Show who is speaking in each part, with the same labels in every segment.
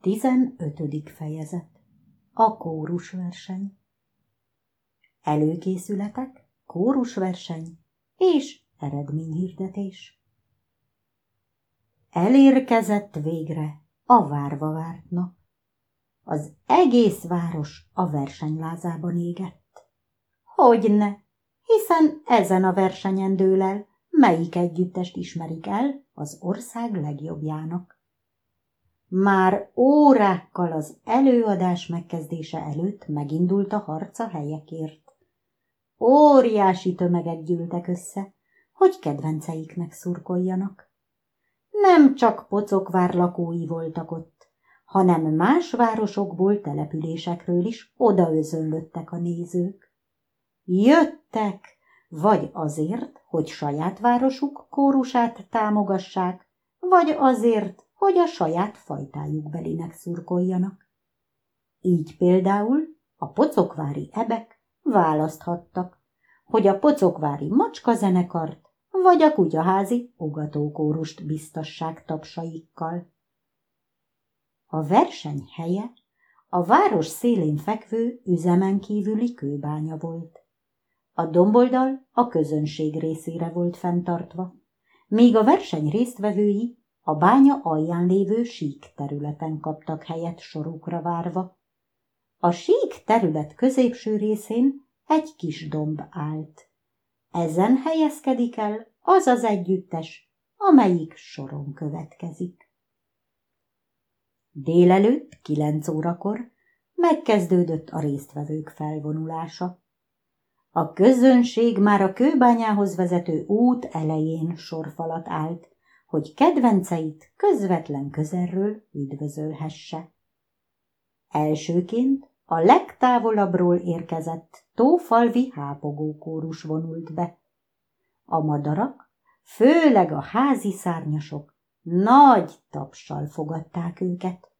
Speaker 1: Tizenötödik fejezet A kórusverseny Előkészületek, kórusverseny és eredményhirdetés Elérkezett végre a várva várt nap. Az egész város a versenylázában égett. Hogyne, hiszen ezen a versenyen dől el, melyik együttest ismerik el az ország legjobbjának. Már órákkal az előadás megkezdése előtt megindult a harca helyekért. Óriási tömegek gyűltek össze, hogy kedvenceiknek szurkoljanak. Nem csak pocokvár lakói voltak ott, hanem más városokból, településekről is odaözönlöttek a nézők. Jöttek, vagy azért, hogy saját városuk kórusát támogassák, vagy azért, hogy a saját fajtájuk belinek szurkoljanak. Így például a pocokvári ebek választhattak, hogy a pocokvári macska zenekart vagy a kutyaházi ugatókórust biztassák tapsaikkal. A verseny helye a város szélén fekvő üzemen kívüli kőbánya volt. A domboldal a közönség részére volt fenntartva, míg a verseny résztvevői a bánya alján lévő sík területen kaptak helyet sorukra várva. A sík terület középső részén egy kis domb állt. Ezen helyezkedik el az az együttes, amelyik soron következik. Délelőtt kilenc órakor megkezdődött a résztvevők felvonulása. A közönség már a kőbányához vezető út elején sorfalat állt, hogy kedvenceit közvetlen közelről üdvözölhesse. Elsőként a legtávolabbról érkezett tófalvi hápogókórus vonult be. A madarak, főleg a házi szárnyasok nagy tapsal fogadták őket.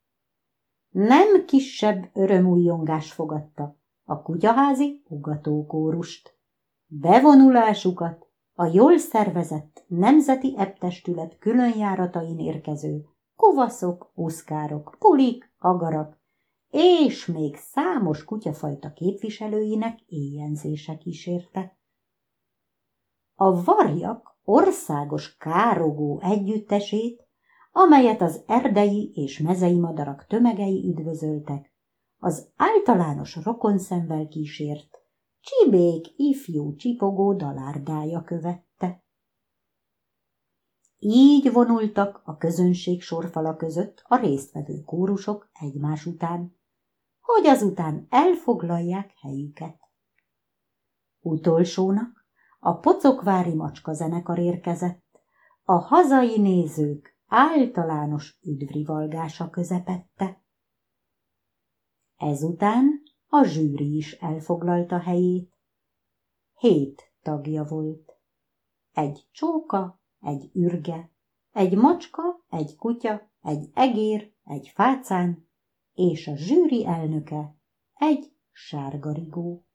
Speaker 1: Nem kisebb örömújongás fogadta a kutyaházi ugatókórust. Bevonulásukat a jól szervezett nemzeti ebtestület különjáratain érkező kovaszok, uszkárok, pulik, agarak és még számos kutyafajta képviselőinek éjjenzése kísérte. A varjak országos károgó együttesét, amelyet az erdei és mezei madarak tömegei üdvözöltek, az általános rokonszemvel kísért Csibék ifjú csipogó dalárdája követte. Így vonultak a közönség sorfala között a résztvevő kórusok egymás után, hogy azután elfoglalják helyüket. Utolsónak a pocokvári macska zenekar érkezett, a hazai nézők általános üdvrivalgása közepette. Ezután a zsűri is elfoglalta helyét. Hét tagja volt. Egy csóka, egy ürge, egy macska, egy kutya, egy egér, egy fácán, és a zsűri elnöke egy sárgarigó.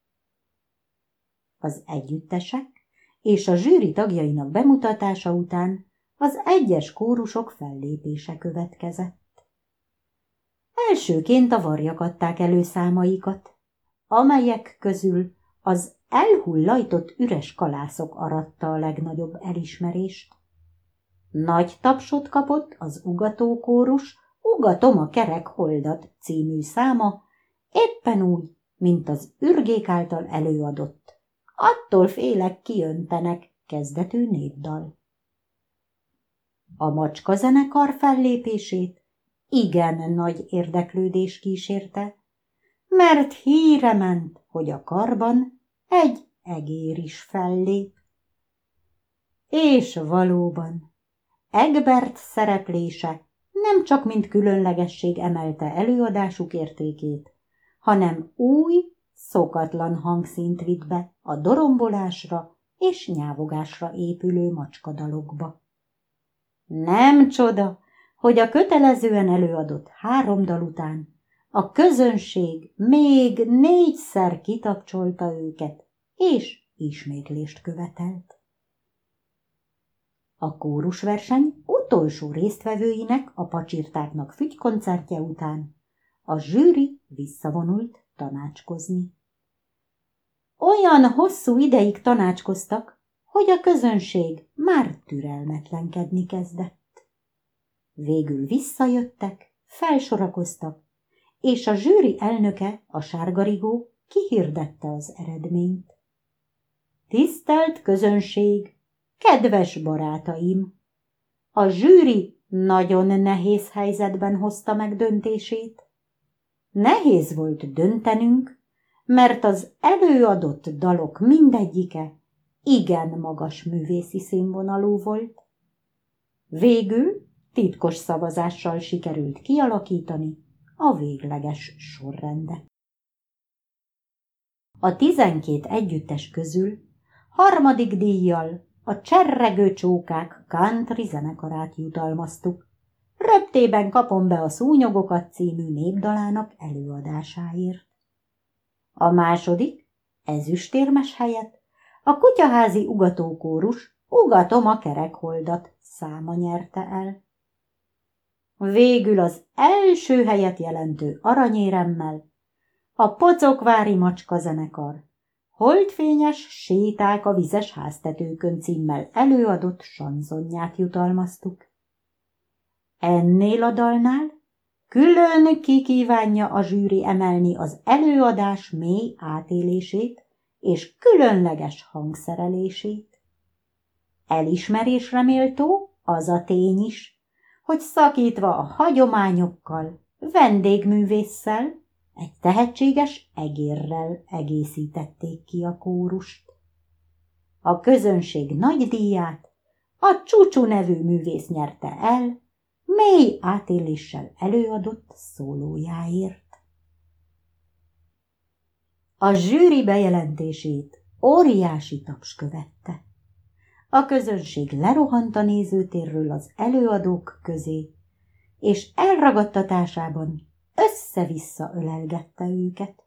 Speaker 1: Az együttesek és a zsűri tagjainak bemutatása után az egyes kórusok fellépése következett. Elsőként a varjak adták elő számaikat, amelyek közül az elhullajtott üres kalászok aratta a legnagyobb elismerést. Nagy tapsot kapott az ugatókórus Ugatom a kerek holdat című száma, éppen úgy, mint az ürgék által előadott. Attól félek kijöntenek kezdetű népdal. A macska zenekar fellépését igen nagy érdeklődés kísérte, mert híre ment, hogy a karban egy egér is fellép. És valóban, Egbert szereplése nem csak mint különlegesség emelte előadásuk értékét, hanem új, szokatlan hangszint vitt be a dorombolásra és nyávogásra épülő macskadalokba. Nem csoda, hogy a kötelezően előadott három dal után a közönség még négyszer kitapcsolta őket, és ismétlést követelt. A kórusverseny utolsó résztvevőinek a pacsirtáknak fügykoncertje után a zsűri visszavonult tanácskozni. Olyan hosszú ideig tanácskoztak, hogy a közönség már türelmetlenkedni kezdett. Végül visszajöttek, felsorakoztak, és a zsűri elnöke, a sárgarigó kihirdette az eredményt. Tisztelt közönség, kedves barátaim! A zsűri nagyon nehéz helyzetben hozta meg döntését. Nehéz volt döntenünk, mert az előadott dalok mindegyike igen magas művészi színvonalú volt. Végül titkos szavazással sikerült kialakítani a végleges sorrendet. A tizenkét együttes közül harmadik díjjal a cserregő csókák country zenekarát jutalmaztuk. Röptében kapom be a Szúnyogokat című népdalának előadásáért. A második, ezüstérmes helyett, a kutyaházi ugatókórus Ugatom a kerekholdat száma nyerte el. Végül az első helyet jelentő aranyéremmel a Pocokvári Macska zenekar Holdfényes séták a vizes háztetőkön címmel előadott sanzonját jutalmaztuk. Ennél a dalnál külön kikívánja a zsűri emelni az előadás mély átélését és különleges hangszerelését. Elismerésre méltó az a tény is, hogy szakítva a hagyományokkal, vendégművésszel, egy tehetséges egérrel egészítették ki a kórust. A közönség nagy díját a Csúcsú nevű művész nyerte el, mély átéléssel előadott szólójáért. A zsűri bejelentését óriási taps követte. A közönség lerohant a nézőtérről az előadók közé, és elragadtatásában össze-vissza ölelgette őket.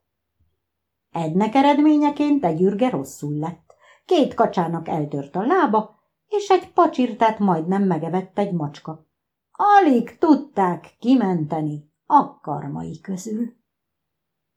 Speaker 1: Ednek eredményeként egy ürge rosszul lett. Két kacsának eltört a lába, és egy pacsirtát majdnem megevett egy macska. Alig tudták kimenteni a karmai közül.